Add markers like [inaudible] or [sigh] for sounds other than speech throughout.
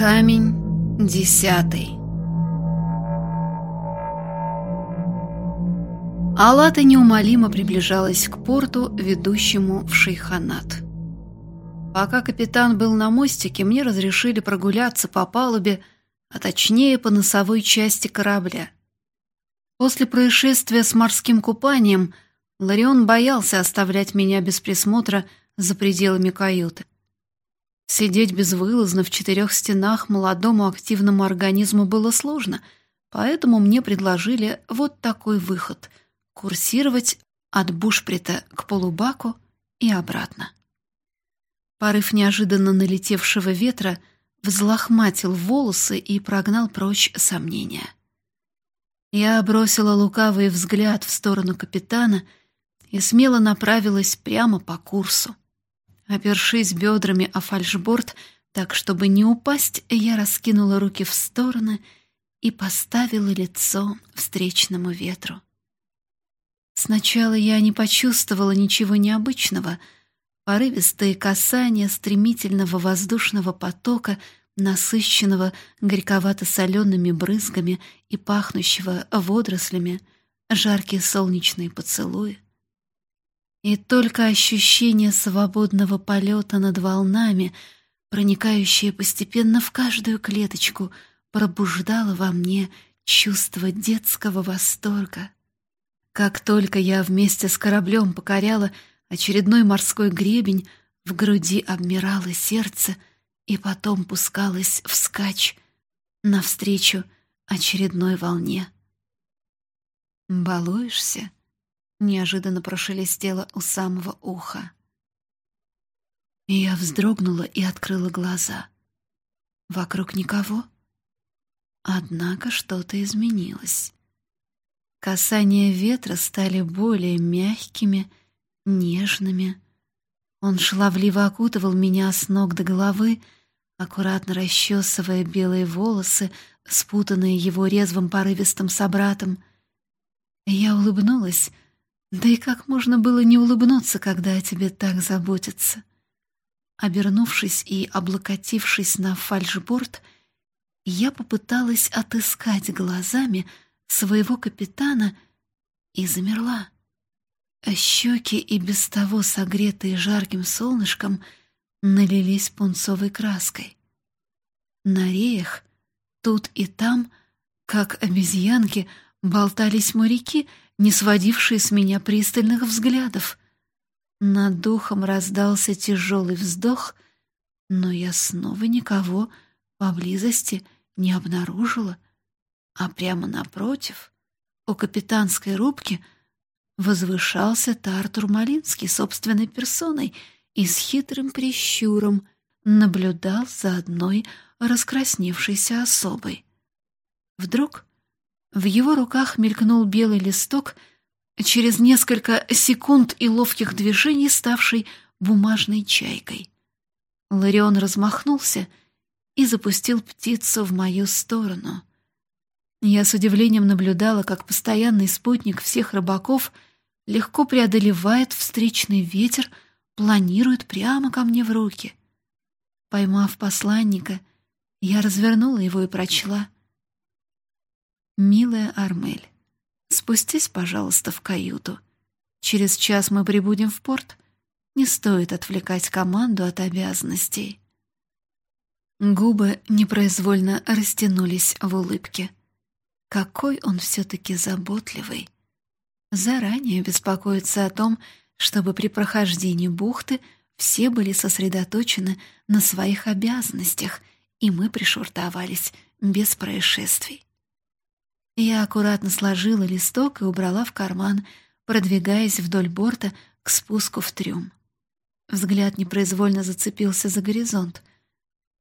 Камень десятый Алата неумолимо приближалась к порту, ведущему в Шейханат. Пока капитан был на мостике, мне разрешили прогуляться по палубе, а точнее по носовой части корабля. После происшествия с морским купанием Ларион боялся оставлять меня без присмотра за пределами каюты. Сидеть безвылазно в четырех стенах молодому активному организму было сложно, поэтому мне предложили вот такой выход — курсировать от бушприта к полубаку и обратно. Порыв неожиданно налетевшего ветра взлохматил волосы и прогнал прочь сомнения. Я бросила лукавый взгляд в сторону капитана и смело направилась прямо по курсу. Опершись бедрами о фальшборд, так, чтобы не упасть, я раскинула руки в стороны и поставила лицо встречному ветру. Сначала я не почувствовала ничего необычного. Порывистые касания стремительного воздушного потока, насыщенного горьковато-солеными брызгами и пахнущего водорослями, жаркие солнечные поцелуи — и только ощущение свободного полета над волнами, проникающее постепенно в каждую клеточку, пробуждало во мне чувство детского восторга. Как только я вместе с кораблем покоряла очередной морской гребень, в груди обмирало сердце и потом пускалось вскачь навстречу очередной волне. «Балуешься?» Неожиданно прошелестело у самого уха. Я вздрогнула и открыла глаза. Вокруг никого. Однако что-то изменилось. Касания ветра стали более мягкими, нежными. Он шаловливо окутывал меня с ног до головы, аккуратно расчесывая белые волосы, спутанные его резвым порывистым собратом. Я улыбнулась, да и как можно было не улыбнуться, когда о тебе так заботятся? Обернувшись и облокотившись на фальшборд, я попыталась отыскать глазами своего капитана и замерла. Щеки и без того согретые жарким солнышком налились пунцовой краской. На реях, тут и там, как обезьянки, болтались моряки — не сводившие с меня пристальных взглядов. Над духом раздался тяжелый вздох, но я снова никого поблизости не обнаружила, а прямо напротив, у капитанской рубки, возвышался Тартур Малинский собственной персоной и с хитрым прищуром наблюдал за одной раскрасневшейся особой. Вдруг в его руках мелькнул белый листок, через несколько секунд и ловких движений ставший бумажной чайкой. Ларион размахнулся и запустил птицу в мою сторону. Я с удивлением наблюдала, как постоянный спутник всех рыбаков легко преодолевает встречный ветер, планирует прямо ко мне в руки. Поймав посланника, я развернула его и прочла — «Милая Армель, спустись, пожалуйста, в каюту. Через час мы прибудем в порт. Не стоит отвлекать команду от обязанностей». Губы непроизвольно растянулись в улыбке. Какой он все-таки заботливый. Заранее беспокоится о том, чтобы при прохождении бухты все были сосредоточены на своих обязанностях, и мы пришвартовались без происшествий. Я аккуратно сложила листок и убрала в карман, продвигаясь вдоль борта к спуску в трюм. Взгляд непроизвольно зацепился за горизонт.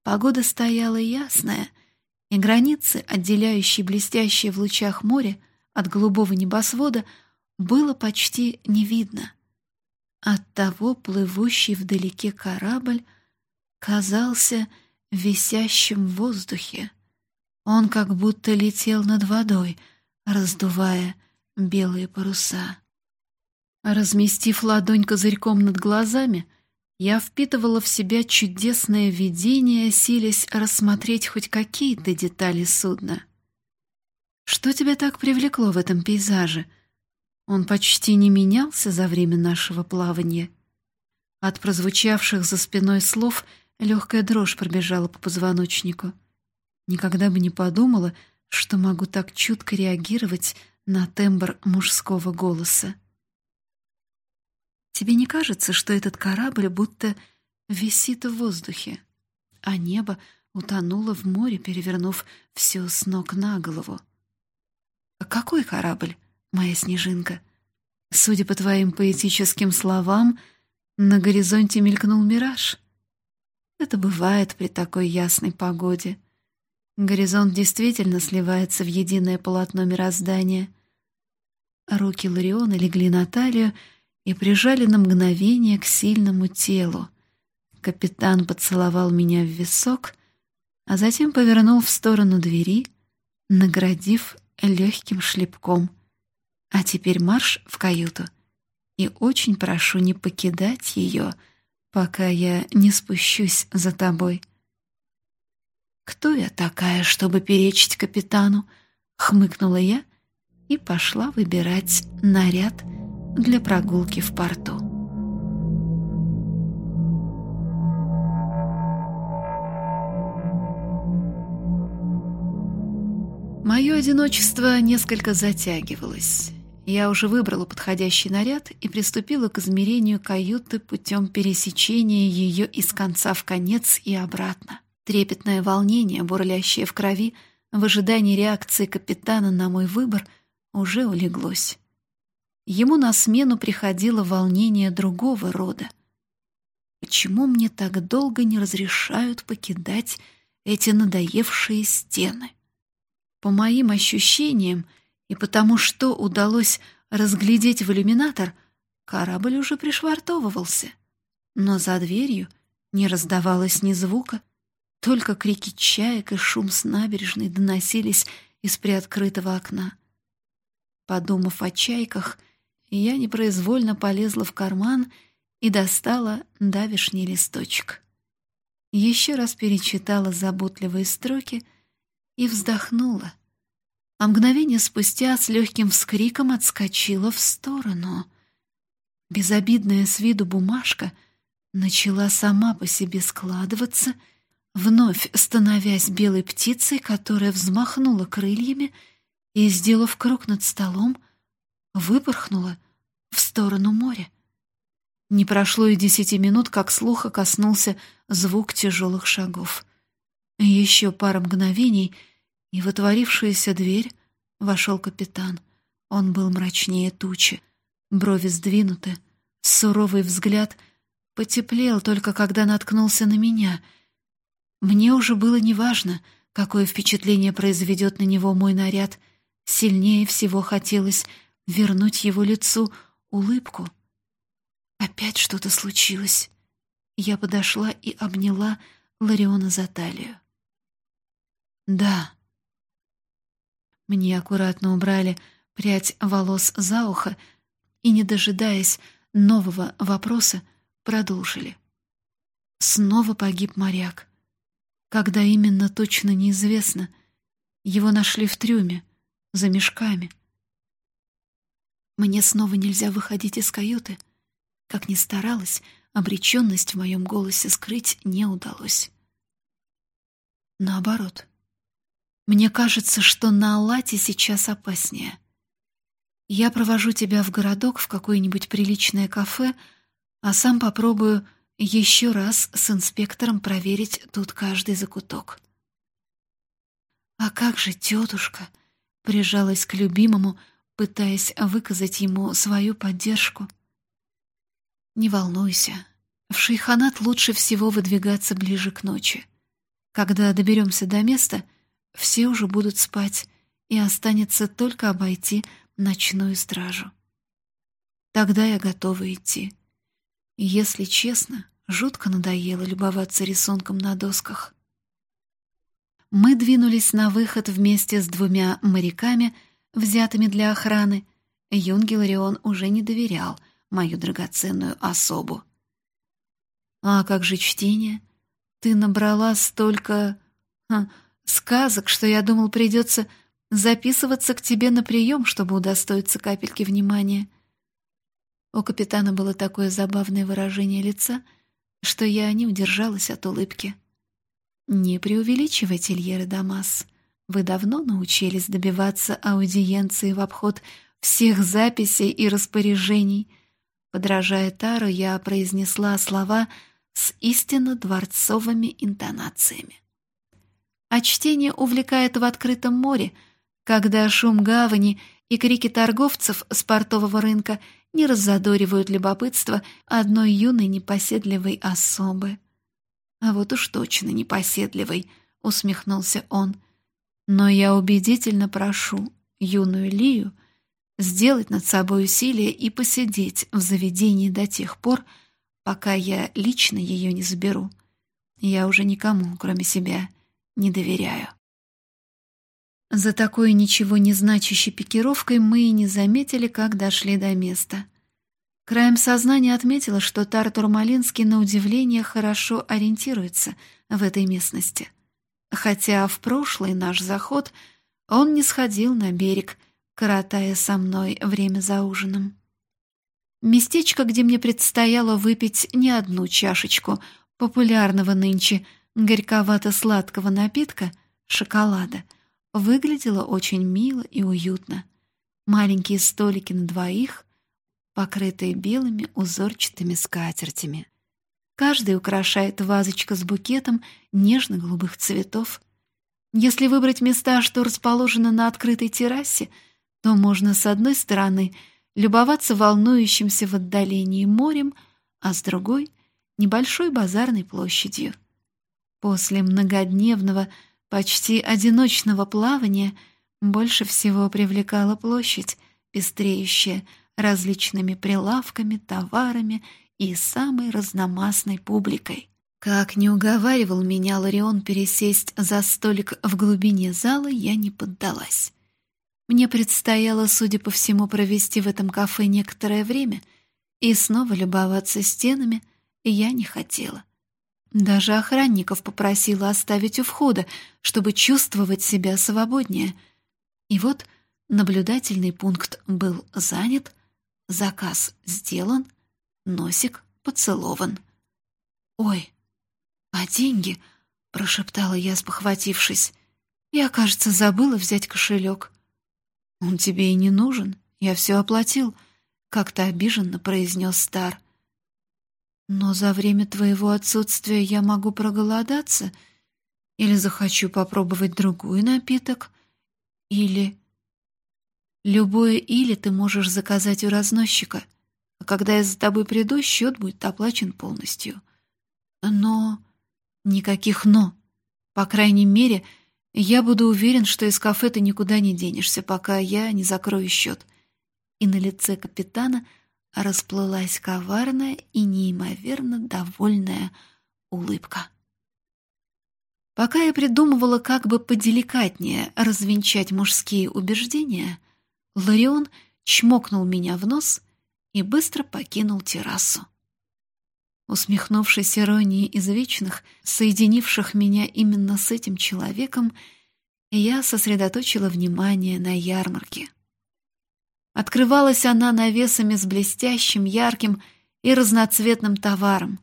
Погода стояла ясная, и границы, отделяющие блестящее в лучах море от голубого небосвода, было почти не видно. Оттого плывущий вдалеке корабль казался висящим в воздухе. Он как будто летел над водой, раздувая белые паруса. Разместив ладонь козырьком над глазами, Я впитывала в себя чудесное видение, силясь рассмотреть хоть какие-то детали судна. Что тебя так привлекло в этом пейзаже? Он почти не менялся за время нашего плавания. От прозвучавших за спиной слов легкая дрожь пробежала по позвоночнику. Никогда бы не подумала, что могу так чутко реагировать на тембр мужского голоса. Тебе не кажется, что этот корабль будто висит в воздухе, а небо утонуло в море, перевернув все с ног на голову? Какой корабль, моя снежинка? Судя по твоим поэтическим словам, на горизонте мелькнул мираж. Это бывает при такой ясной погоде. Горизонт действительно сливается в единое полотно мироздания. Руки Лариона легли на талию и прижали на мгновение к сильному телу. Капитан поцеловал меня в висок, а затем повернул в сторону двери, наградив легким шлепком. А теперь марш в каюту. И очень прошу не покидать ее, пока я не спущусь за тобой. Кто я такая, чтобы перечить капитану? хмыкнула я и пошла выбирать наряд для прогулки в порту. Мое одиночество несколько затягивалось. Я уже выбрала подходящий наряд и приступила к измерению каюты путем пересечения ее из конца в конец и обратно. Трепетное волнение, бурлящее в крови, в ожидании реакции капитана на мой выбор, уже улеглось. Ему на смену приходило волнение другого рода. Почему мне так долго не разрешают покидать эти надоевшие стены? По моим ощущениям и потому, что удалось разглядеть в иллюминатор, корабль уже пришвартовывался. Но за дверью не раздавалось ни звука, только крики чаек и шум с набережной доносились из приоткрытого окна. Подумав о чайках, я непроизвольно полезла в карман и достала давишний листочек. Еще раз перечитала заботливые строки и вздохнула. А мгновение спустя с легким вскриком отскочила в сторону. Безобидная с виду бумажка начала сама по себе складываться, вновь становясь белой птицей, которая взмахнула крыльями и, сделав круг над столом, выпорхнула в сторону моря. Не прошло и десяти минут, как слуха коснулся звук тяжелых шагов. Еще пара мгновений, и в отворившуюся дверь вошел капитан. Он был мрачнее тучи, брови сдвинуты, суровый взгляд потеплел только когда наткнулся на меня. Мне уже было неважно, какое впечатление произведет на него мой наряд. Сильнее всего хотелось вернуть его лицу улыбку. Опять что-то случилось. Я подошла и обняла Лариона за талию. Да. Мне аккуратно убрали прядь волос за ухо и, не дожидаясь нового вопроса, продолжили. Снова погиб моряк. Когда именно точно неизвестно. Его нашли в трюме, за мешками. Мне снова нельзя выходить из каюты. Как ни старалась, обреченность в моем голосе скрыть не удалось. Наоборот. Мне кажется, что на Аллате сейчас опаснее. Я провожу тебя в городок, в какое-нибудь приличное кафе, а сам попробую еще раз с инспектором проверить тут каждый закуток. А как же тетушка? Прижалась к любимому, пытаясь выказать ему свою поддержку. «Не волнуйся, в шейханат лучше всего выдвигаться ближе к ночи. Когда доберемся до места, все уже будут спать, и останется только обойти ночную стражу. Тогда я готова идти. если честно, жутко надоело любоваться рисунком на досках. Мы двинулись на выход вместе с двумя моряками — взятыми для охраны, Юнгеларион уже не доверял мою драгоценную особу. А как же чтение? Ты набрала столько ха, сказок, что я думал, придется записываться к тебе на прием, чтобы удостоиться капельки внимания. У капитана было такое забавное выражение лица, что я не удержалась от улыбки. «Не преувеличивайте, Льеры Дамас. Вы давно научились добиваться аудиенции в обход всех записей и распоряжений». Подражая Тару, я произнесла слова с истинно дворцовыми интонациями. А чтение увлекает в открытом море, когда шум гавани и крики торговцев с портового рынка не раззадоривают любопытство одной юной непоседливой особы. «А вот уж точно непоседливый», — усмехнулся он. «Но я убедительно прошу юную Лию сделать над собой усилие и посидеть в заведении до тех пор, пока я лично ее не заберу. Я уже никому, кроме себя, не доверяю». За такой ничего не значащей пикировкой мы и не заметили, как дошли до места — Краем сознания отметила, что Тартур Малинский на удивление хорошо ориентируется в этой местности. Хотя в прошлый наш заход он не сходил на берег, коротая со мной время за ужином. Местечко, где мне предстояло выпить не одну чашечку популярного нынче горьковато-сладкого напитка — шоколада, выглядело очень мило и уютно. Маленькие столики на двоих, покрытые белыми узорчатыми скатертями. Каждый украшает вазочка с букетом нежно-голубых цветов. Если выбрать места, что расположены на открытой террасе, то можно с одной стороны любоваться волнующимся в отдалении морем, а с другой — небольшой базарной площадью. После многодневного, почти одиночного плавания больше всего привлекала площадь, пестреющая различными прилавками, товарами и самой разномастной публикой. Как не уговаривал меня Ларион пересесть за столик в глубине зала, я не поддалась. Мне предстояло, судя по всему, провести в этом кафе некоторое время и снова любоваться стенами я не хотела. Даже охранников попросила оставить у входа, чтобы чувствовать себя свободнее. И вот наблюдательный пункт был занят, Заказ сделан, носик поцелован. «Ой, а деньги?» — прошептала я, спохватившись. «Я, кажется, забыла взять кошелек». «Он тебе и не нужен, я все оплатил», — как-то обиженно произнес Стар. «Но за время твоего отсутствия я могу проголодаться, или захочу попробовать другой напиток, или...» Любое «или» ты можешь заказать у разносчика, а когда я за тобой приду, счет будет оплачен полностью. Но... Никаких «но». По крайней мере, я буду уверен, что из кафе ты никуда не денешься, пока я не закрою счет. И на лице капитана расплылась коварная и неимоверно довольная улыбка. Пока я придумывала, как бы поделикатнее развенчать мужские убеждения — Ларион чмокнул меня в нос и быстро покинул террасу. Усмехнувшись иронии из вечных, соединивших меня именно с этим человеком, я сосредоточила внимание на ярмарке. Открывалась она навесами с блестящим, ярким и разноцветным товаром.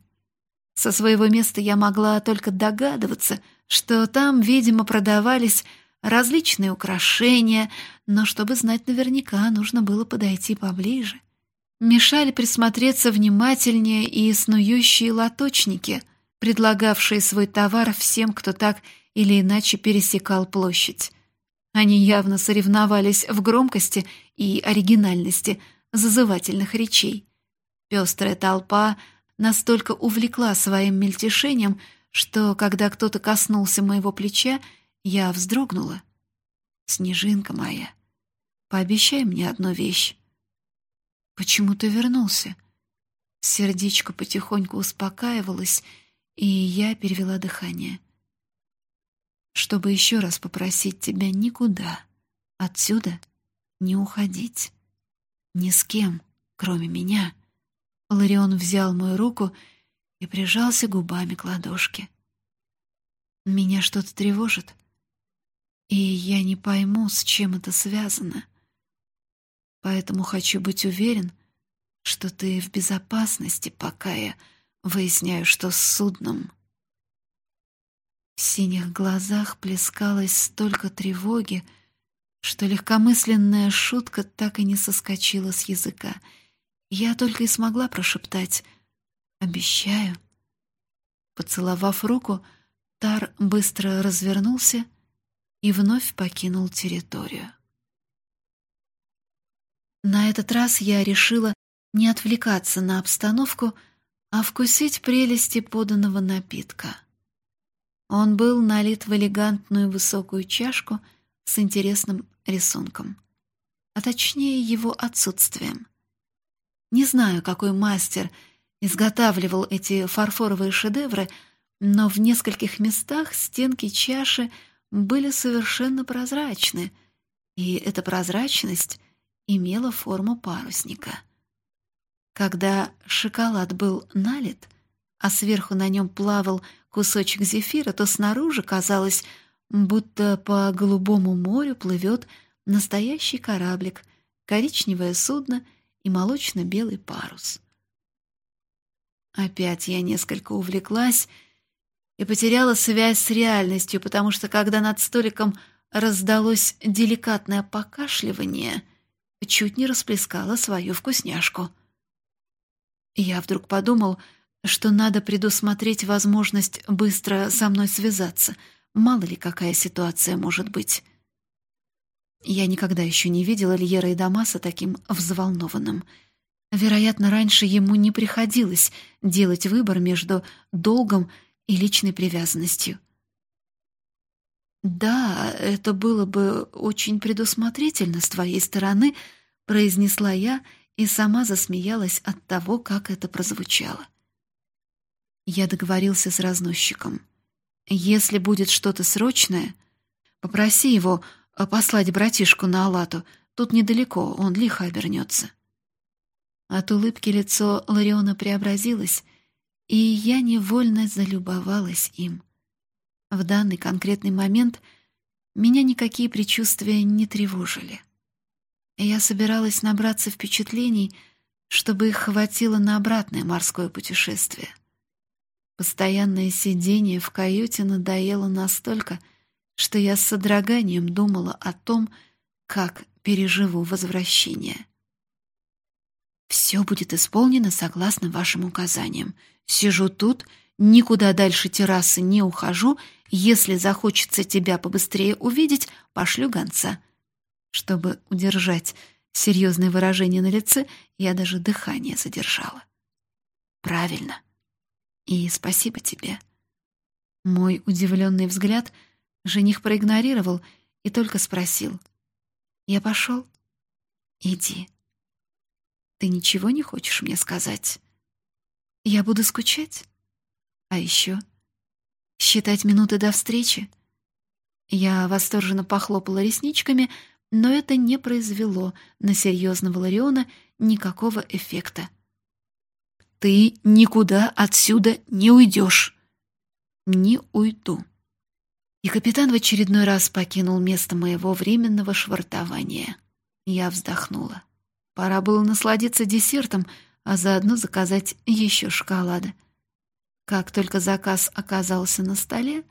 Со своего места я могла только догадываться, что там, видимо, продавались различные украшения, но чтобы знать наверняка, нужно было подойти поближе. Мешали присмотреться внимательнее и снующие лоточники, предлагавшие свой товар всем, кто так или иначе пересекал площадь. Они явно соревновались в громкости и оригинальности зазывательных речей. Пестрая толпа настолько увлекла своим мельтешением, что, когда кто-то коснулся моего плеча, я вздрогнула. «Снежинка моя, пообещай мне одну вещь». «Почему ты вернулся?» Сердечко потихоньку успокаивалось, и я перевела дыхание. «Чтобы еще раз попросить тебя никуда, отсюда не уходить. Ни с кем, кроме меня». Ларион взял мою руку и прижался губами к ладошке. Меня что-то тревожит, и я не пойму, с чем это связано. Поэтому хочу быть уверен, что ты в безопасности, пока я выясняю, что с судном. В синих глазах плескалось столько тревоги, что легкомысленная шутка так и не соскочила с языка. Я только и смогла прошептать «Обещаю». Поцеловав руку, Тар быстро развернулся и вновь покинул территорию. На этот раз я решила не отвлекаться на обстановку, а вкусить прелести поданного напитка. Он был налит в элегантную высокую чашку с интересным рисунком, а точнее его отсутствием. Не знаю, какой мастер изготавливал эти фарфоровые шедевры, но в нескольких местах стенки чаши были совершенно прозрачны, и эта прозрачность имела форму парусника. Когда шоколад был налит, а сверху на нем плавал кусочек зефира, то снаружи казалось, будто по голубому морю плывет настоящий кораблик, коричневое судно и молочно-белый парус. Опять я несколько увлеклась и потеряла связь с реальностью, потому что когда над столиком раздалось деликатное покашливание, чуть не расплескала свою вкусняшку. Я вдруг подумал, что надо предусмотреть возможность быстро со мной связаться. Мало ли какая ситуация может быть. Я никогда еще не видела Льера и Дамаса таким взволнованным. Вероятно, раньше ему не приходилось делать выбор между долгом и личной привязанностью. «Да, это было бы очень предусмотрительно с твоей стороны», — произнесла я и сама засмеялась от того, как это прозвучало. Я договорился с разносчиком. Если будет что-то срочное, попроси его э, послать братишку на Алату. Тут недалеко, он лихо обернется. От улыбки лицо Лариона преобразилось, и я невольно залюбовалась им. В данный конкретный момент меня никакие предчувствия не тревожили. Я собиралась набраться впечатлений, чтобы их хватило на обратное морское путешествие. Постоянное сидение в каюте надоело настолько, что я с содроганием думала о том, как переживу возвращение. «Все будет исполнено согласно вашим указаниям. Сижу тут, никуда дальше террасы не ухожу. Если захочется тебя побыстрее увидеть, пошлю гонца». Чтобы удержать серьезное выражение на лице, я даже дыхание задержала. «Правильно. И спасибо тебе». Мой удивленный взгляд жених проигнорировал и только спросил. «Я пошел? Иди». Ты ничего не хочешь мне сказать? Я буду скучать. А еще считать минуты до встречи. Я восторженно похлопала ресничками, но это не произвело на серьезного Лариона никакого эффекта. «Ты никуда отсюда не уйдешь!» «Не уйду». И капитан в очередной раз покинул место моего временного швартования. Я вздохнула. Пора было насладиться десертом, а заодно заказать еще шоколада. Как только заказ оказался на столе,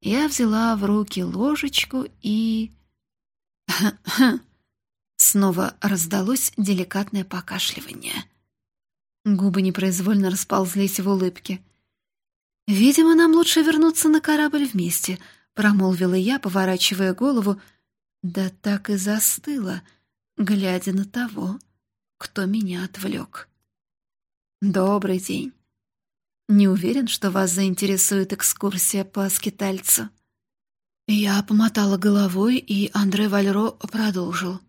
я взяла в руки ложечку и... [laughs] Снова раздалось деликатное покашливание. Губы непроизвольно расползлись в улыбке. «Видимо, нам лучше вернуться на корабль вместе», — промолвила я, поворачивая голову. Да так и застыла — глядя на того, кто меня отвлек. «Добрый день. Не уверен, что вас заинтересует экскурсия по скитальцу?» Я помотала головой, и Андре Вальро продолжил.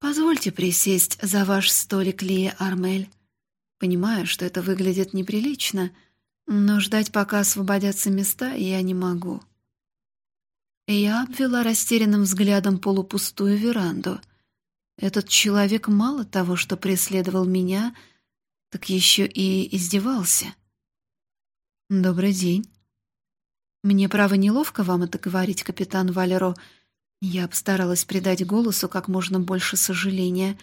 «Позвольте присесть за ваш столик, Лия Армель. Понимаю, что это выглядит неприлично, но ждать, пока освободятся места, я не могу». Я обвела растерянным взглядом полупустую веранду — этот человек мало того, что преследовал меня, так еще и издевался. «Добрый день. Мне, право, неловко вам это говорить, капитан Валеро. Я постаралась придать голосу как можно больше сожаления.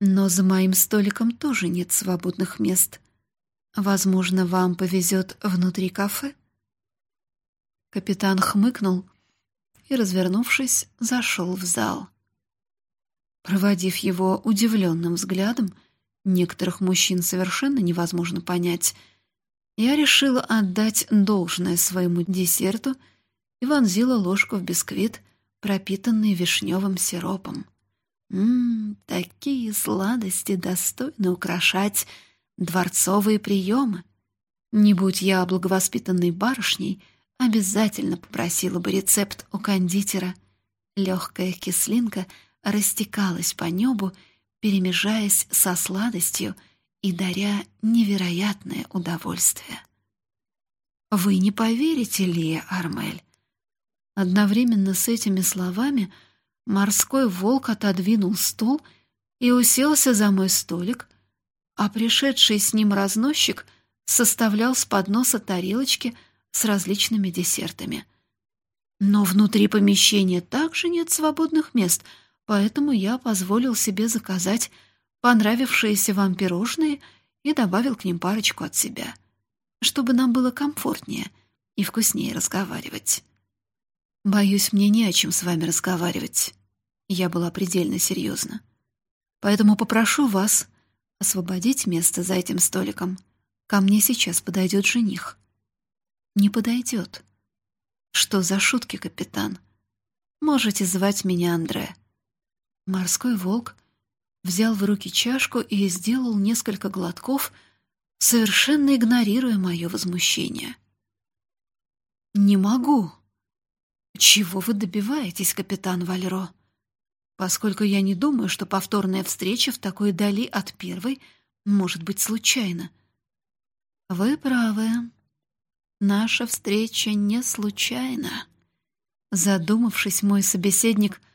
Но за моим столиком тоже нет свободных мест. Возможно, вам повезет внутри кафе?» Капитан хмыкнул и, развернувшись, зашел в зал. Проводив его удивленным взглядом, некоторых мужчин совершенно невозможно понять — я решила отдать должное своему десерту и вонзила ложку в бисквит, пропитанный вишневым сиропом. Ммм, такие сладости достойны украшать дворцовые приемы. Не будь я благовоспитанной барышней, обязательно попросила бы рецепт у кондитера. Легкая кислинка растекалась по небу, перемежаясь со сладостью — и даря невероятное удовольствие. «Вы не поверите, Лия Армель?» Одновременно с этими словами морской волк отодвинул стул и уселся за мой столик, а пришедший с ним разносчик составлял с подноса тарелочки с различными десертами. Но внутри помещения также нет свободных мест, поэтому я позволил себе заказать понравившиеся вам пирожные и добавил к ним парочку от себя, чтобы нам было комфортнее и вкуснее разговаривать. Боюсь, мне не о чем с вами разговаривать. Я была предельно серьезна. Поэтому попрошу вас освободить место за этим столиком. Ко мне сейчас подойдет жених. Не подойдет. Что за шутки, капитан? Можете звать меня Андре. Морской волк взял в руки чашку и сделал несколько глотков, совершенно игнорируя мое возмущение. «Не могу». «Чего вы добиваетесь, капитан Вальро?» «Поскольку я не думаю, что повторная встреча в такой дали от первой может быть случайна». «Вы правы. Наша встреча не случайна». Задумавшись, мой собеседник —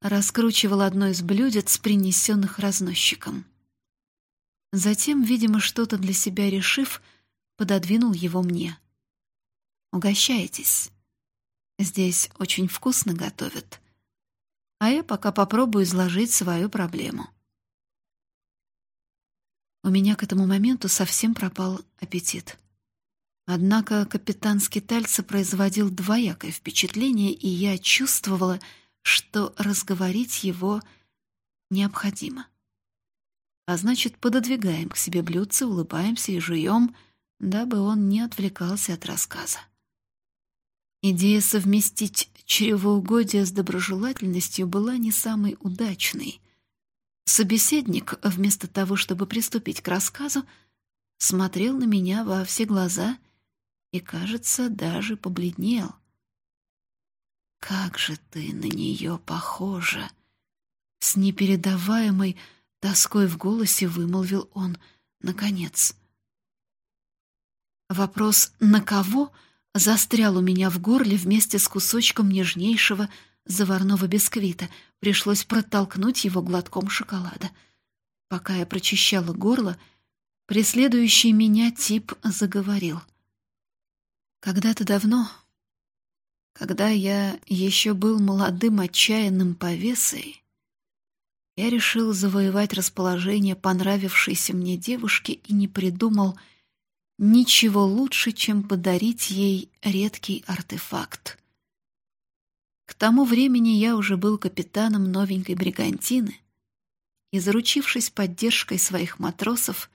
раскручивал одно из блюдец, принесенных разносчиком. Затем, видимо, что-то для себя решив, пододвинул его мне. «Угощайтесь. Здесь очень вкусно готовят. А я пока попробую изложить свою проблему». У меня к этому моменту совсем пропал аппетит. Однако капитан Скитальца производил двоякое впечатление, и я чувствовала, что разговорить его необходимо. А значит, пододвигаем к себе блюдце, улыбаемся и жуем, дабы он не отвлекался от рассказа. Идея совместить чревоугодие с доброжелательностью была не самой удачной. Собеседник, вместо того, чтобы приступить к рассказу, смотрел на меня во все глаза и, кажется, даже побледнел — как же ты на нее похожа!» С непередаваемой тоской в голосе вымолвил он, наконец. Вопрос «на кого?» Застрял у меня в горле вместе с кусочком нежнейшего заварного бисквита. Пришлось протолкнуть его глотком шоколада. Пока я прочищала горло, преследующий меня тип заговорил. Когда-то давно когда я еще был молодым отчаянным повесой, я решил завоевать расположение понравившейся мне девушки и не придумал ничего лучше, чем подарить ей редкий артефакт. К тому времени я уже был капитаном новенькой бригантины и, заручившись поддержкой своих матросов,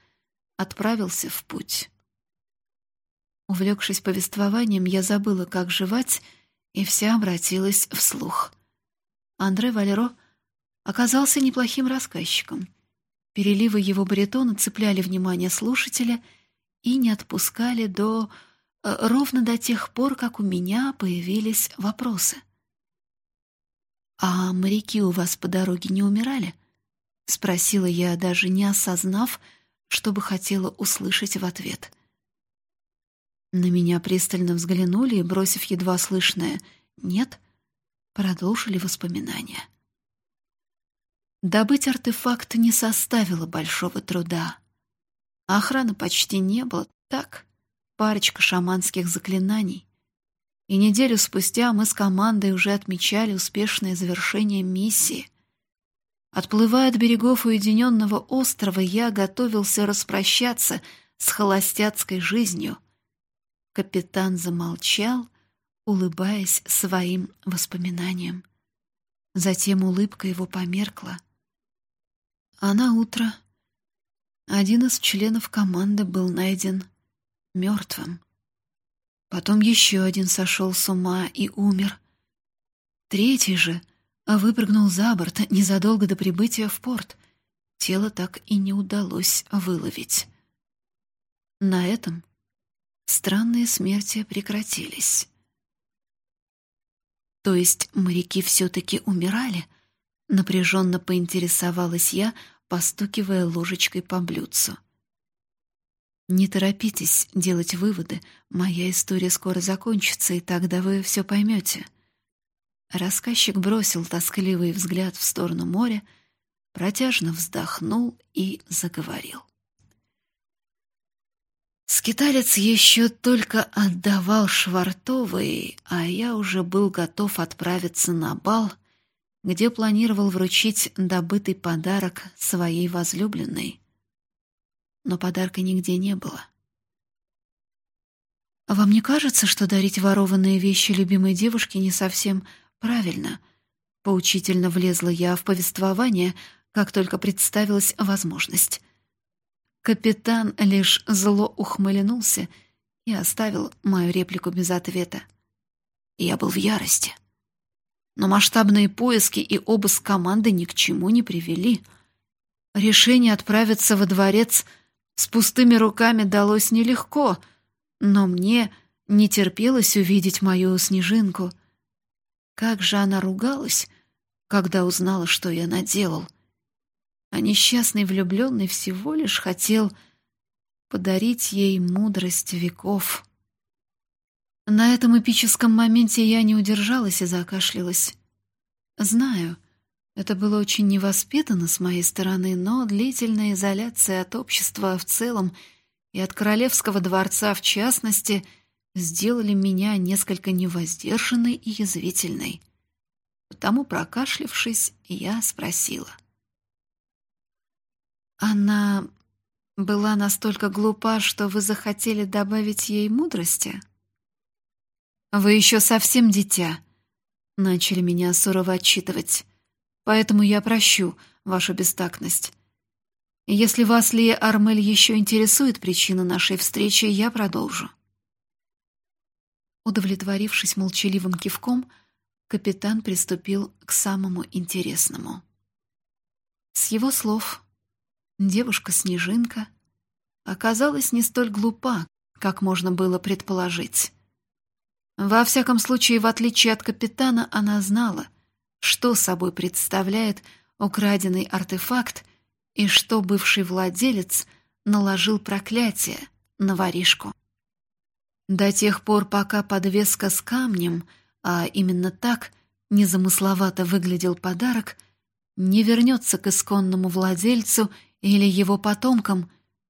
отправился в путь. Увлекшись повествованием, я забыла, как жевать, и вся обратилась вслух. Андре Валеро оказался неплохим рассказчиком. Переливы его баритона цепляли внимание слушателя и не отпускали до... Э, ровно до тех пор, как у меня появились вопросы. «А моряки у вас по дороге не умирали?» — спросила я, даже не осознав, что бы хотела услышать в ответ — на меня пристально взглянули и, бросив едва слышное «нет», продолжили воспоминания. Добыть артефакт не составило большого труда. Охраны почти не было, так, парочка шаманских заклинаний, и неделю спустя мы с командой уже отмечали успешное завершение миссии. Отплывая от берегов уединенного острова, я готовился распрощаться с холостяцкой жизнью. Капитан замолчал, улыбаясь своим воспоминаниям. Затем улыбка его померкла. А на утро один из членов команды был найден мертвым. Потом еще один сошел с ума и умер. Третий же выпрыгнул за борт незадолго до прибытия в порт. Тело так и не удалось выловить. На этом странные смерти прекратились. То есть моряки все-таки умирали? Напряженно поинтересовалась я, постукивая ложечкой по блюдцу. Не торопитесь делать выводы, моя история скоро закончится, и тогда вы все поймете. Рассказчик бросил тоскливый взгляд в сторону моря, протяжно вздохнул и заговорил. Скиталец еще только отдавал швартовые, а я уже был готов отправиться на бал, где планировал вручить добытый подарок своей возлюбленной но подарка нигде не было. «Вам не кажется, что дарить ворованные вещи любимой девушке не совсем правильно?» Поучительно влезла я в повествование, как только представилась возможность. Капитан лишь зло ухмылянулся и оставил мою реплику без ответа. Я был в ярости. Но масштабные поиски и обыск команды ни к чему не привели. Решение отправиться во дворец — с пустыми руками далось нелегко, но мне не терпелось увидеть мою снежинку. Как же она ругалась, когда узнала, что я наделал. А несчастный влюбленный всего лишь хотел подарить ей мудрость веков. На этом эпическом моменте я не удержалась и закашлялась. Знаю, это было очень невоспитанно с моей стороны, но длительная изоляция от общества в целом и от королевского дворца в частности сделали меня несколько невоздержанной и язвительной. Потому, прокашлившись, я спросила. «Она была настолько глупа, что вы захотели добавить ей мудрости?» «Вы еще совсем дитя», — начали меня сурово отчитывать. Поэтому я прощу вашу бестактность. Если вас, Лия Армель, еще интересует причина нашей встречи, я продолжу. Удовлетворившись молчаливым кивком, капитан приступил к самому интересному. С его слов, девушка-снежинка оказалась не столь глупа, как можно было предположить. Во всяком случае, в отличие от капитана, она знала — что собой представляет украденный артефакт и что бывший владелец наложил проклятие на воришку. До тех пор, пока подвеска с камнем, а именно так незамысловато выглядел подарок, не вернется к исконному владельцу или его потомкам,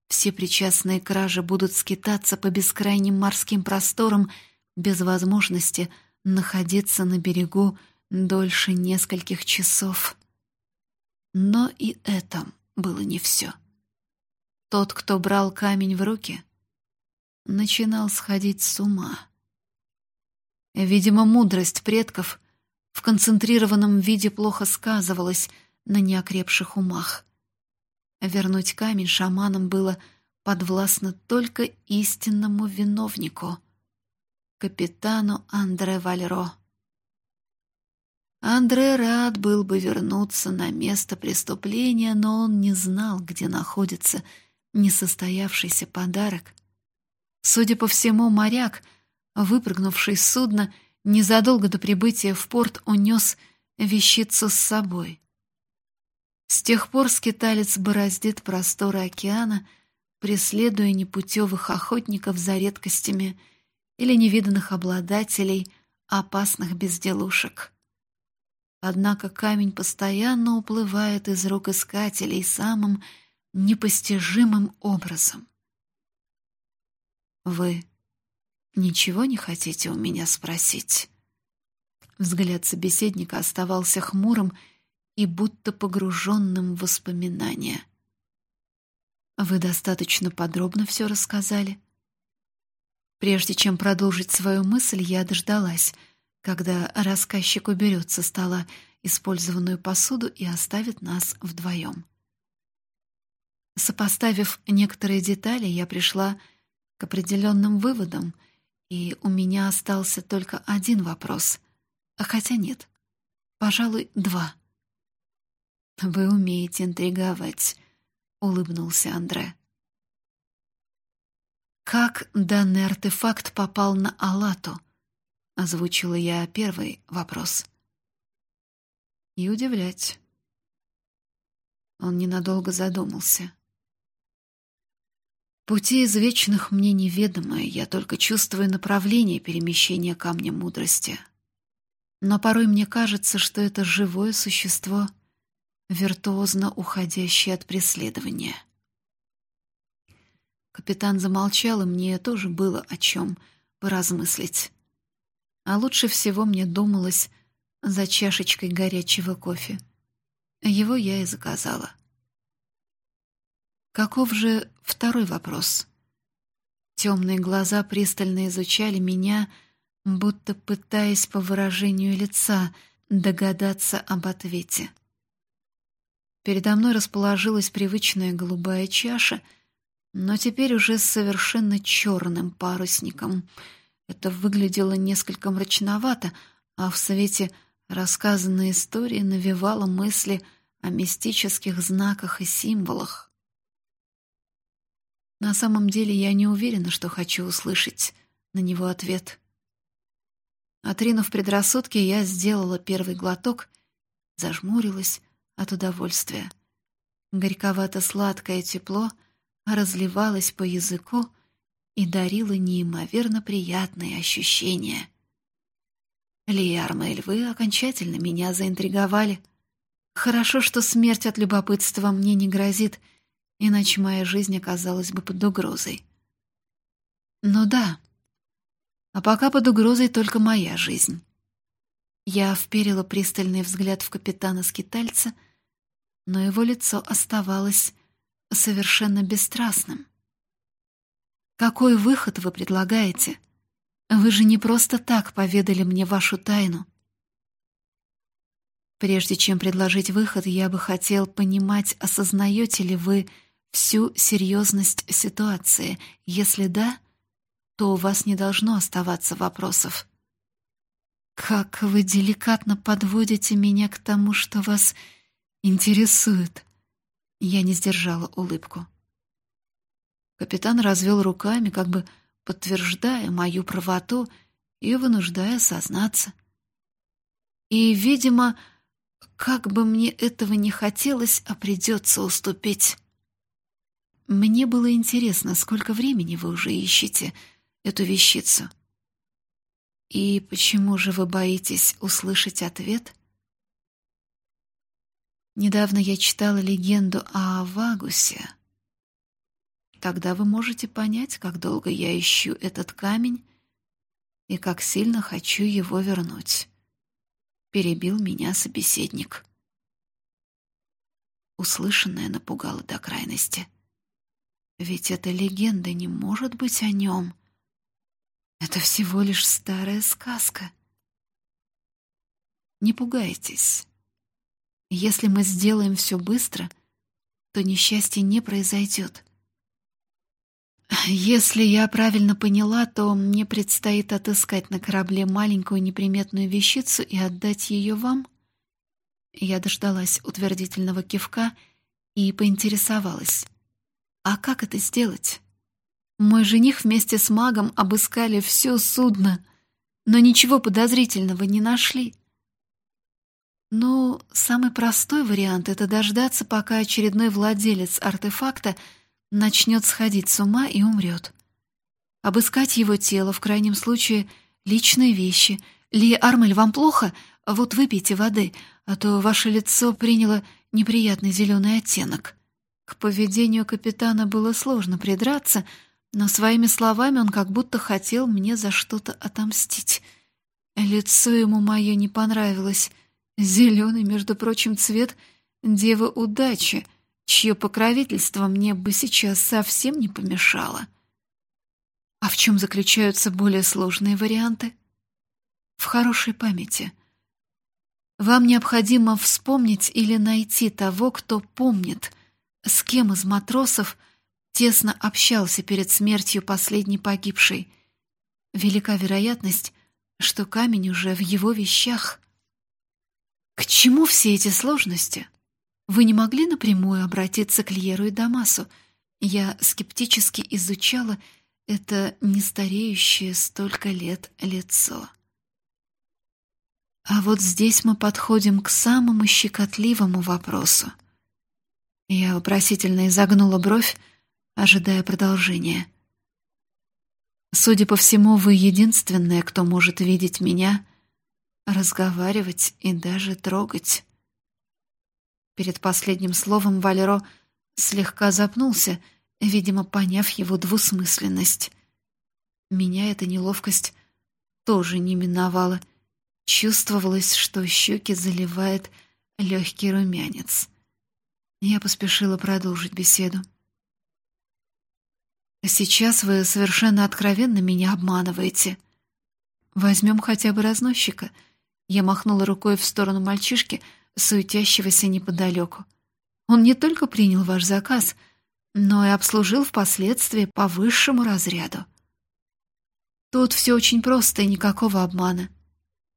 все причастные кражи будут скитаться по бескрайним морским просторам без возможности находиться на берегу дольше нескольких часов. Но и это было не все. Тот, кто брал камень в руки, начинал сходить с ума. Видимо, мудрость предков в концентрированном виде плохо сказывалась на неокрепших умах. Вернуть камень шаманам было подвластно только истинному виновнику — капитану Андре Вальро. Андре рад был бы вернуться на место преступления, но он не знал, где находится несостоявшийся подарок. Судя по всему, моряк, выпрыгнувший с судна, незадолго до прибытия в порт унес вещицу с собой. С тех пор скиталец бороздит просторы океана, преследуя непутевых охотников за редкостями или невиданных обладателей опасных безделушек. Однако камень постоянно уплывает из рук искателей самым непостижимым образом. Вы Ничего не хотите у меня спросить?» Взгляд собеседника оставался хмурым и будто погруженным в воспоминания. «Вы достаточно подробно все рассказали?» Прежде чем продолжить свою мысль, я дождалась, когда рассказчик уберет со стола использованную посуду и оставит нас вдвоем. Сопоставив некоторые детали, я пришла к определенным выводам, и у меня остался только один вопрос — а хотя нет. Пожалуй, два. Вы умеете интриговать, улыбнулся Андре. Как данный артефакт попал на Алату? озвучила я первый вопрос. И удивлять. Он ненадолго задумался. Пути из вечных мне неведомы, я только чувствую направление перемещения камня мудрости но порой мне кажется, что это живое существо, виртуозно уходящее от преследования. Капитан замолчал, и мне тоже было о чем поразмыслить. А лучше всего мне думалось за чашечкой горячего кофе. Его я и заказала. Каков же второй вопрос? Темные глаза пристально изучали меня, будто пытаясь по выражению лица догадаться об ответе. Передо мной расположилась привычная голубая чаша, но теперь уже с совершенно черным парусником. Это выглядело несколько мрачновато, а в свете рассказанной истории навевало мысли о мистических знаках и символах. На самом деле я не уверена, что хочу услышать на него ответ. Отринув предрассудки, я сделала первый глоток, зажмурилась от удовольствия. Горьковато-сладкое тепло разливалось по языку и дарило неимоверно приятные ощущения. Ли Армель, вы окончательно меня заинтриговали. Хорошо, что смерть от любопытства мне не грозит, иначе моя жизнь оказалась бы под угрозой. Но да, а пока под угрозой только моя жизнь. Я вперила пристальный взгляд в капитана-скитальца, но его лицо оставалось совершенно бесстрастным. «Какой выход вы предлагаете? Вы же не просто так поведали мне вашу тайну». Прежде чем предложить выход, я бы хотел понимать, осознаете ли вы всю серьезность ситуации. Если да, то у вас не должно оставаться вопросов. Как вы деликатно подводите меня к тому, что вас интересует. Я не сдержала улыбку. Капитан развел руками, как бы подтверждая мою правоту и вынуждая сознаться. И, видимо, как бы мне этого не хотелось, а придется уступить. Мне было интересно, сколько времени вы уже ищете — эту вещицу. И почему же вы боитесь услышать ответ? Недавно я читала легенду о Вагусе. Тогда вы можете понять, как долго я ищу этот камень и как сильно хочу его вернуть. Перебил меня собеседник. Услышанное напугало до крайности. Ведь эта легенда не может быть о нем. Это всего лишь старая сказка. Не пугайтесь. Если мы сделаем все быстро, то несчастье не произойдет. Если я правильно поняла, то мне предстоит отыскать на корабле маленькую неприметную вещицу и отдать ее вам. Я дождалась утвердительного кивка и поинтересовалась: "А как это сделать?" Мой жених вместе с магом обыскали все судно, но ничего подозрительного не нашли. Ну, самый простой вариант — это дождаться, пока очередной владелец артефакта начнет сходить с ума и умрет. Обыскать его тело, в крайнем случае, личные вещи. «Ли Армель, вам плохо? Вот выпейте воды, а то ваше лицо приняло неприятный зеленый оттенок». К поведению капитана было сложно придраться — но своими словами он как будто хотел мне за что-то отомстить. Лицо ему мое не понравилось. Зеленый, между прочим, цвет девы удачи, чье покровительство мне бы сейчас совсем не помешало. А в чем заключаются более сложные варианты? В хорошей памяти. Вам необходимо вспомнить или найти того, кто помнит, с кем из матросов тесно общался перед смертью последней погибшей. Велика вероятность, что камень уже в его вещах. К чему все эти сложности? Вы не могли напрямую обратиться к Льеру и Дамасу? Я скептически изучала это нестареющее столько лет лицо. А вот здесь мы подходим к самому щекотливому вопросу. Я вопросительно изогнула бровь, ожидая продолжения. Судя по всему, вы единственная, кто может видеть меня, разговаривать и даже трогать. Перед последним словом Валеро слегка запнулся, видимо, поняв его двусмысленность. Меня эта неловкость тоже не миновала. Чувствовалось, что щеки заливает легкий румянец. Я поспешила продолжить беседу. Сейчас вы совершенно откровенно меня обманываете. Возьмем хотя бы разносчика. Я махнула рукой в сторону мальчишки, суетящегося неподалеку. Он не только принял ваш заказ, но и обслужил впоследствии по высшему разряду. Тут все очень просто и никакого обмана.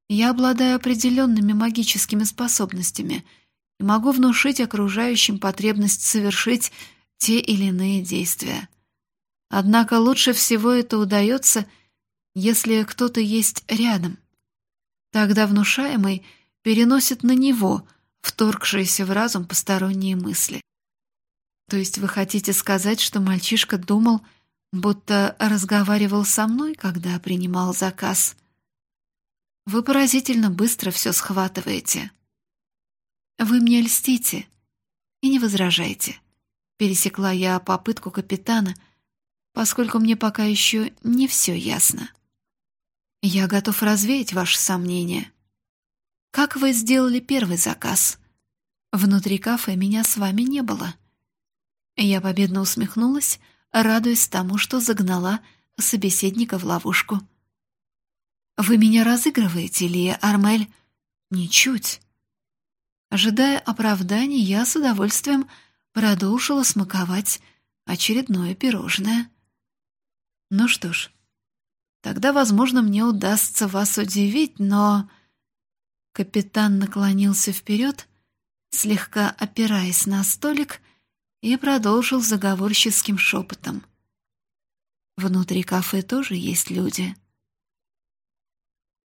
Я обладаю определенными магическими способностями и могу внушить окружающим потребность совершить те или иные действия. Однако лучше всего это удается, если кто-то есть рядом. Тогда внушаемый переносит на него вторгшиеся в разум посторонние мысли. То есть вы хотите сказать, что мальчишка думал, будто разговаривал со мной, когда принимал заказ? Вы поразительно быстро все схватываете. Вы мне льстите и не возражайте. Пересекла я попытку капитана — поскольку мне пока еще не все ясно. Я готов развеять ваши сомнения. Как вы сделали первый заказ? Внутри кафе меня с вами не было. Я победно усмехнулась, радуясь тому, что загнала собеседника в ловушку. «Вы меня разыгрываете, Лия Армель?» «Ничуть». Ожидая оправданий, я с удовольствием продолжила смаковать очередное пирожное. Ну что ж, тогда, возможно, мне удастся вас удивить, но... Капитан наклонился вперед, слегка опираясь на столик, и продолжил заговорческим шепотом. Внутри кафе тоже есть люди.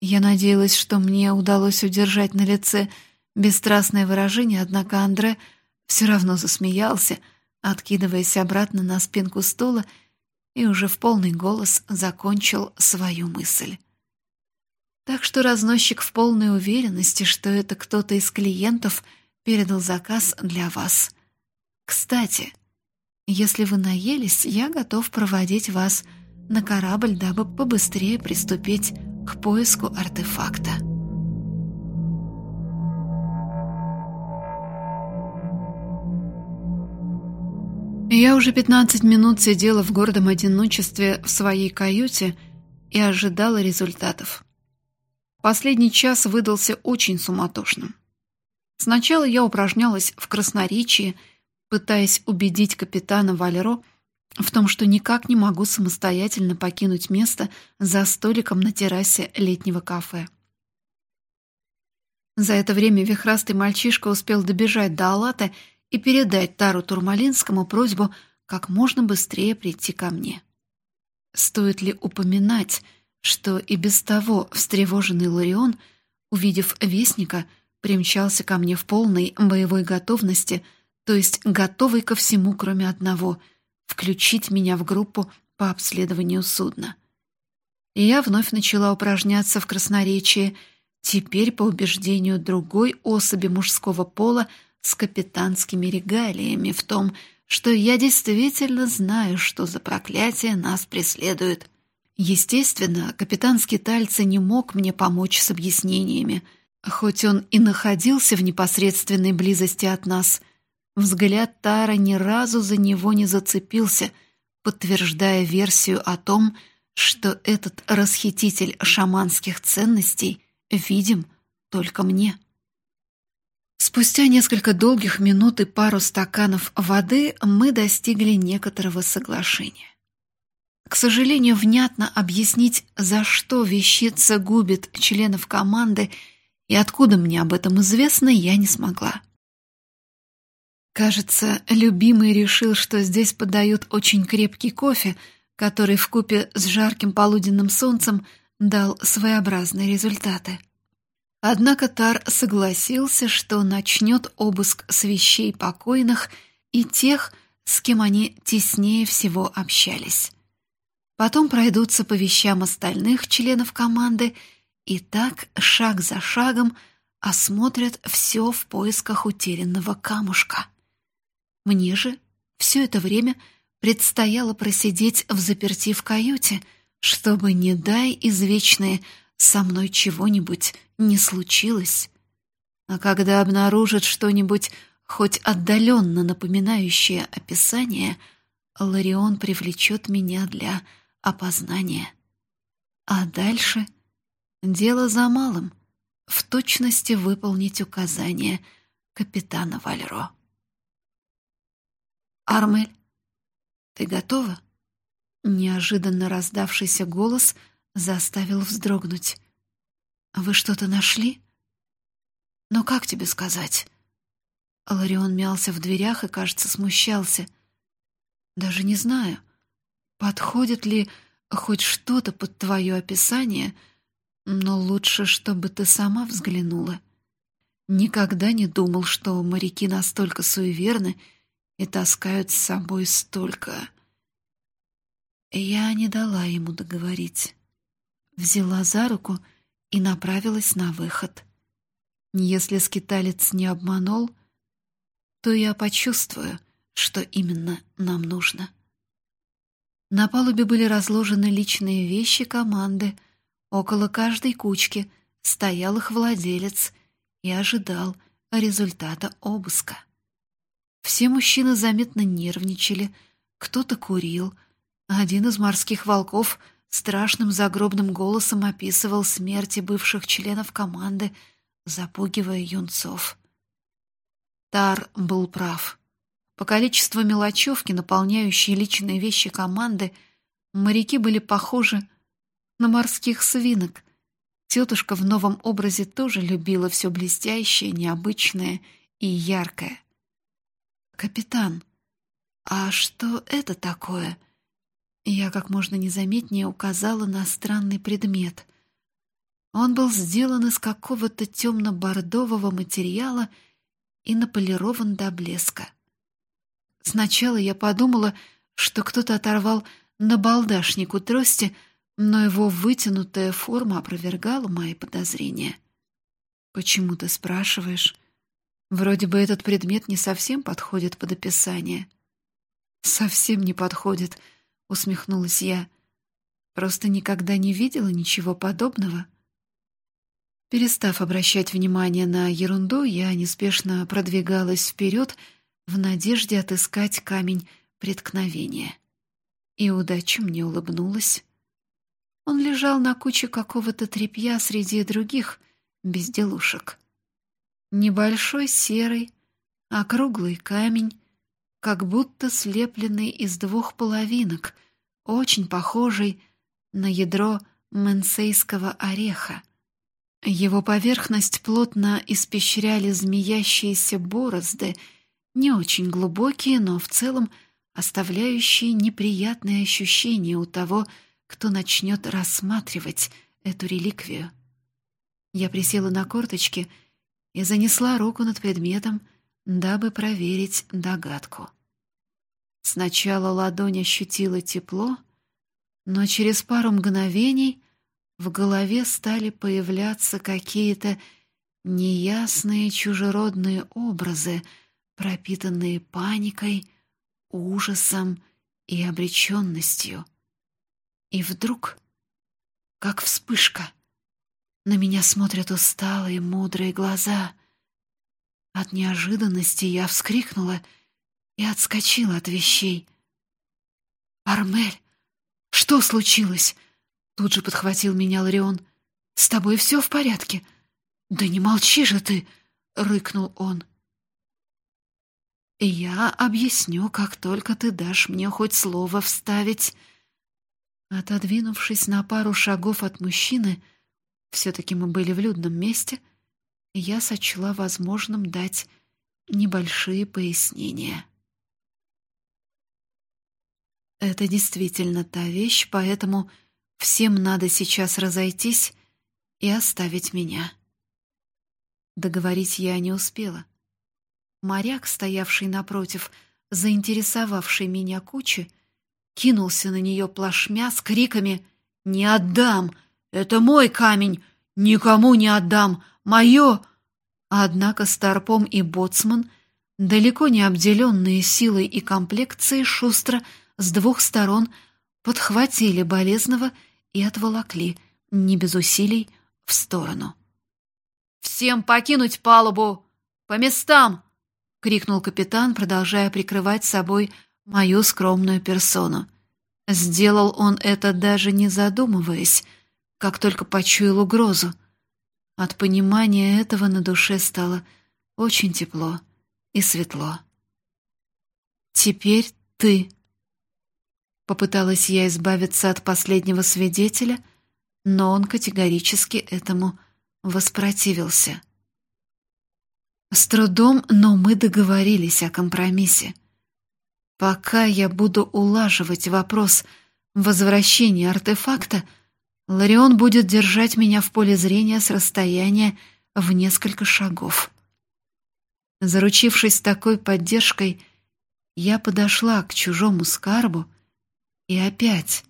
Я надеялась, что мне удалось удержать на лице бесстрастное выражение, однако Андре все равно засмеялся, откидываясь обратно на спинку стула и уже в полный голос закончил свою мысль. Так что разносчик в полной уверенности, что это кто-то из клиентов передал заказ для вас. Кстати, если вы наелись, я готов проводить вас на корабль, дабы побыстрее приступить к поиску артефакта. Я уже пятнадцать минут сидела в гордом одиночестве в своей каюте и ожидала результатов. Последний час выдался очень суматошным. Сначала я упражнялась в красноречии, пытаясь убедить капитана Валеро в том, что никак не могу самостоятельно покинуть место за столиком на террасе летнего кафе. За это время вихрастый мальчишка успел добежать до Алата и передать Тару Турмалинскому просьбу как можно быстрее прийти ко мне. Стоит ли упоминать, что и без того встревоженный Ларион, увидев вестника, примчался ко мне в полной боевой готовности, то есть готовый ко всему, кроме одного — включить меня в группу по обследованию судна. И я вновь начала упражняться в красноречии, теперь по убеждению другой особи мужского пола — с капитанскими регалиями в том, что я действительно знаю, что за проклятие нас преследует. Естественно, капитан Скитальца не мог мне помочь с объяснениями, хоть он и находился в непосредственной близости от нас. Взгляд Тара ни разу за него не зацепился, подтверждая версию о том, что этот расхититель шаманских ценностей видим только мне. Спустя несколько долгих минут и пару стаканов воды мы достигли некоторого соглашения. К сожалению, внятно объяснить, за что вещица губит членов команды и откуда мне об этом известно, я не смогла. Кажется, любимый решил, что здесь подают очень крепкий кофе, который вкупе с жарким полуденным солнцем дал своеобразные результаты. Однако Тар согласился, что начнет обыск с вещей покойных и тех, с кем они теснее всего общались. Потом пройдутся по вещам остальных членов команды и так, шаг за шагом, осмотрят все в поисках утерянного камушка. Мне же все это время предстояло просидеть в заперти в каюте, чтобы, не дай извечные, со мной чего-нибудь не случилось. А когда обнаружат что-нибудь хоть отдаленно напоминающее описание, Ларион привлечет меня для опознания. А дальше дело за малым — в точности выполнить указания капитана Вальро. «Армель, ты готова?» Неожиданно раздавшийся голос — заставил вздрогнуть. «Вы что-то нашли?» «Но как тебе сказать?» Ларион мялся в дверях и, кажется, смущался. «Даже не знаю, подходит ли хоть что-то под твое описание, но лучше, чтобы ты сама взглянула. Никогда не думал, что моряки настолько суеверны и таскают с собой столько...» Я не дала ему договорить взяла за руку и направилась на выход. Если скиталец не обманул, то я почувствую, что именно нам нужно. На палубе были разложены личные вещи команды. Около каждой кучки стоял их владелец и ожидал результата обыска. Все мужчины заметно нервничали, кто-то курил, один из морских волков — страшным загробным голосом описывал смерти бывших членов команды, запугивая юнцов. Тар был прав. По количеству мелочевки, наполняющей личные вещи команды, моряки были похожи на морских свинок. Тетушка в новом образе тоже любила все блестящее, необычное и яркое. «Капитан, а что это такое?» Я как можно незаметнее указала на странный предмет. Он был сделан из какого-то темно-бордового материала и наполирован до блеска. Сначала я подумала, что кто-то оторвал на балдашнику трости, но его вытянутая форма опровергала мои подозрения. «Почему ты спрашиваешь? Вроде бы этот предмет не совсем подходит под описание». «Совсем не подходит», усмехнулась я. Просто никогда не видела ничего подобного. Перестав обращать внимание на ерунду, я неспешно продвигалась вперед в надежде отыскать камень преткновения. И удача мне улыбнулась. Он лежал на куче какого-то тряпья среди других безделушек. Небольшой серый, округлый камень, как будто слепленный из двух половинок, очень похожий на ядро менсейского ореха. Его поверхность плотно испещряли змеящиеся борозды, не очень глубокие, но в целом оставляющие неприятные ощущения у того, кто начнет рассматривать эту реликвию. Я присела на корточки и занесла руку над предметом, дабы проверить догадку. Сначала ладонь ощутила тепло, но через пару мгновений в голове стали появляться какие-то неясные чужеродные образы, пропитанные паникой, ужасом и обреченностью. И вдруг, как вспышка, на меня смотрят усталые, мудрые глаза. От неожиданности я вскрикнула и отскочила от вещей. «Армель, что случилось?» Тут же подхватил меня Ларион. «С тобой все в порядке?» «Да не молчи же ты!» — рыкнул он. «Я объясню, как только ты дашь мне хоть слово вставить». Отодвинувшись на пару шагов от мужчины, все-таки мы были в людном месте, я сочла возможным дать небольшие пояснения. Это действительно та вещь, поэтому всем надо сейчас разойтись и оставить меня. Договорить я не успела. Моряк, стоявший напротив, заинтересовавший меня кучи, кинулся на нее плашмя с криками «Не отдам! Это мой камень! Никому не отдам! Мое!» Однако Старпом и Боцман, далеко не обделенные силой и комплекцией, шустро с двух сторон подхватили болезного и отволокли, не без усилий, в сторону. «Всем покинуть палубу! По местам!» — крикнул капитан, продолжая прикрывать собой мою скромную персону. Сделал он это даже не задумываясь, как только почуял угрозу. От понимания этого на душе стало очень тепло и светло. «Теперь ты», Попыталась я избавиться от последнего свидетеля, но он категорически этому воспротивился. С трудом, но мы договорились о компромиссе. Пока я буду улаживать вопрос возвращения артефакта, Ларион будет держать меня в поле зрения с расстояния в несколько шагов. Заручившись такой поддержкой, я подошла к чужому скарбу и опять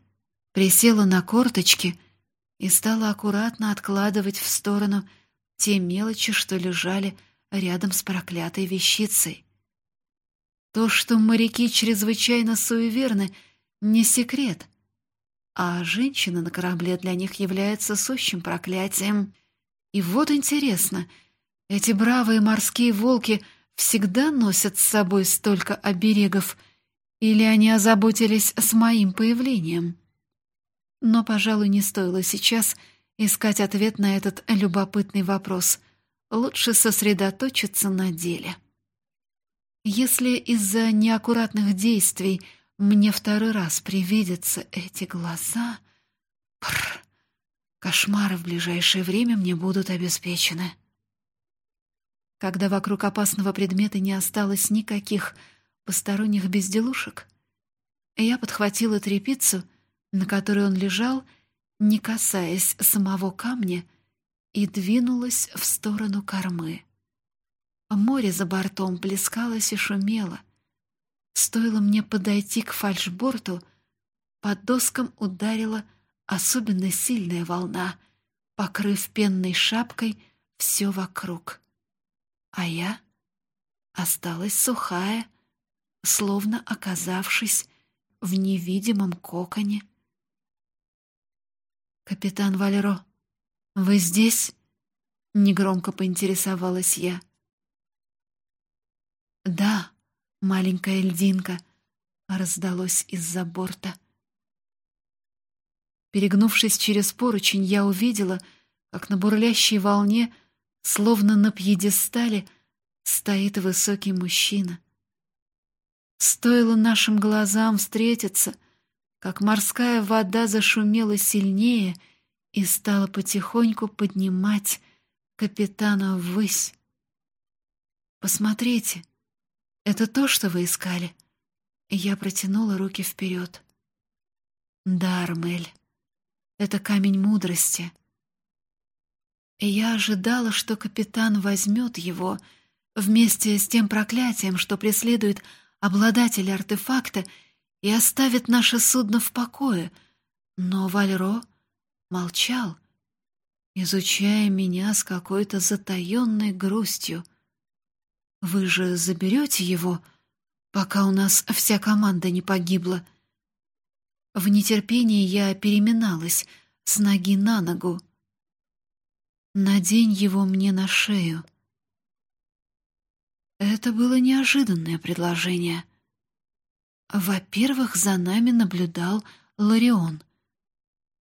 присела на корточки и стала аккуратно откладывать в сторону те мелочи, что лежали рядом с проклятой вещицей. То, что моряки чрезвычайно суеверны, не секрет, а женщина на корабле для них является сущим проклятием. И вот интересно, эти бравые морские волки всегда носят с собой столько оберегов — или они озаботились с моим появлением? Но, пожалуй, не стоило сейчас искать ответ на этот любопытный вопрос. Лучше сосредоточиться на деле. Если из-за неаккуратных действий мне второй раз привидятся эти глаза... Пррр, кошмары в ближайшее время мне будут обеспечены. Когда вокруг опасного предмета не осталось никаких посторонних безделушек. Я подхватила трепицу, на которой он лежал, не касаясь самого камня, и двинулась в сторону кормы. Море за бортом плескалось и шумело. Стоило мне подойти к фальшборту, под доскам ударила особенно сильная волна, покрыв пенной шапкой все вокруг. А я осталась сухая, словно оказавшись в невидимом коконе. «Капитан Валеро, вы здесь?» — негромко поинтересовалась я. «Да, маленькая льдинка», — раздалось из-за борта. Перегнувшись через поручень, я увидела, как на бурлящей волне, словно на пьедестале, стоит высокий мужчина — Стоило нашим глазам встретиться, как морская вода зашумела сильнее и стала потихоньку поднимать капитана ввысь. «Посмотрите, это то, что вы искали?» я протянула руки вперед. «Да, Армель, это камень мудрости». Я ожидала, что капитан возьмет его вместе с тем проклятием, что преследует обладатель артефакта и оставит наше судно в покое. Но Вальро молчал, изучая меня с какой-то затаенной грустью. «Вы же заберете его?» пока у нас вся команда не погибла. В нетерпении я переминалась с ноги на ногу. «Надень его мне на шею». Это было неожиданное предложение. Во-первых, за нами наблюдал Ларион.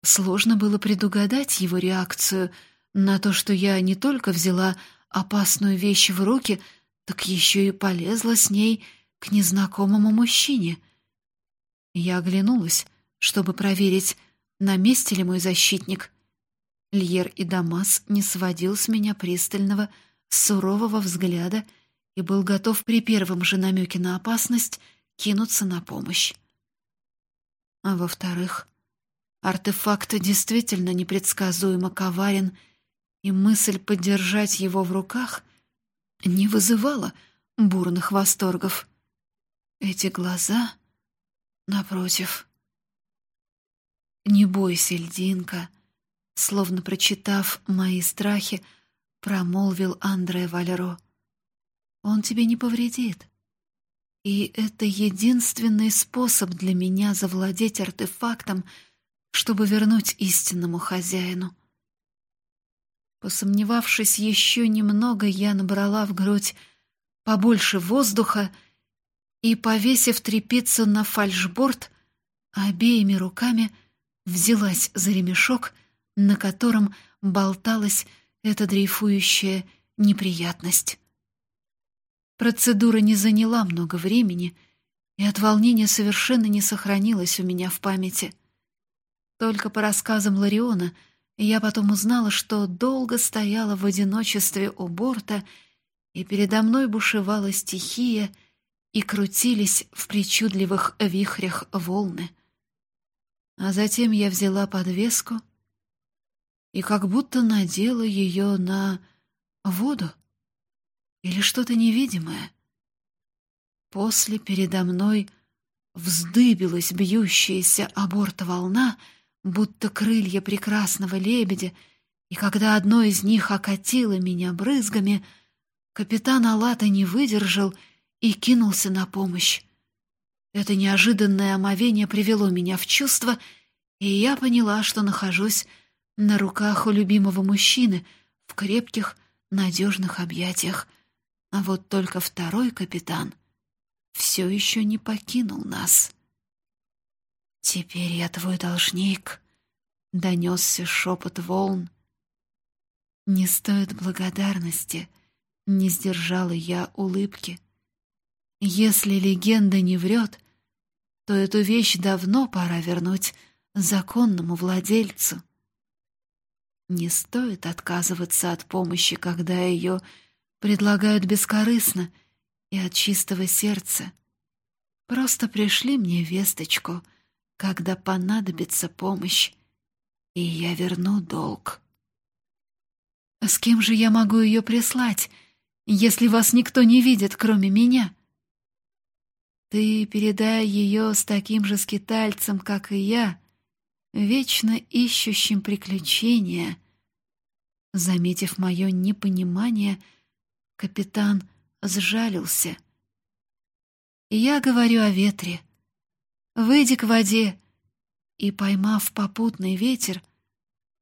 Сложно было предугадать его реакцию на то, что я не только взяла опасную вещь в руки, так еще и полезла с ней к незнакомому мужчине. Я оглянулась, чтобы проверить, на месте ли мой защитник. Льер и Дамас не сводил с меня пристального, сурового взгляда и был готов при первом же намеке на опасность кинуться на помощь. А во-вторых, артефакт действительно непредсказуемо коварен, и мысль подержать его в руках не вызывала бурных восторгов. Эти глаза, напротив... «Не бойся, льдинка», словно прочитав мои страхи, промолвил Андре Валеро. «Он тебе не повредит. И это единственный способ для меня завладеть артефактом, чтобы вернуть истинному хозяину. Посомневавшись еще немного, я набрала в грудь побольше воздуха и, повесив трепицу на фальшборд, обеими руками взялась за ремешок, на котором болталась эта дрейфующая неприятность. Процедура не заняла много времени, и от волнения совершенно не сохранилась у меня в памяти. Только по рассказам Лариона я потом узнала, что долго стояла в одиночестве у борта, и передо мной бушевала стихия, и крутились в причудливых вихрях волны. А затем я взяла подвеску и как будто надела ее на воду или что-то невидимое. После передо мной вздыбилась бьющаяся о борт волна, будто крылья прекрасного лебедя, и когда одно из них окатило меня брызгами, капитан Алата не выдержал и кинулся на помощь. Это неожиданное омовение привело меня в чувство, и я поняла, что нахожусь на руках у любимого мужчины в крепких, надежных объятиях — а вот только второй капитан все еще не покинул нас. «Теперь я твой должник», — донесся шепот волн. «Не стоит благодарности», — не сдержала я улыбки. «Если легенда не врет, то эту вещь давно пора вернуть законному владельцу. Не стоит отказываться от помощи, когда ее предлагают бескорыстно и от чистого сердца. Просто пришли мне весточку, когда понадобится помощь, и я верну долг. С кем же я могу ее прислать, если вас никто не видит, кроме меня? Ты передай ее с таким же скитальцем, как и я, вечно ищущим приключения. Заметив мое непонимание, — Капитан сжалился. Я говорю о ветре. Выйди к воде и, поймав попутный ветер,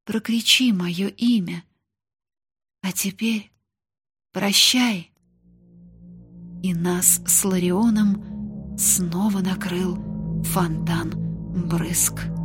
прокричи мое имя. А теперь прощай. И нас с Ларионом снова накрыл фонтан брызг.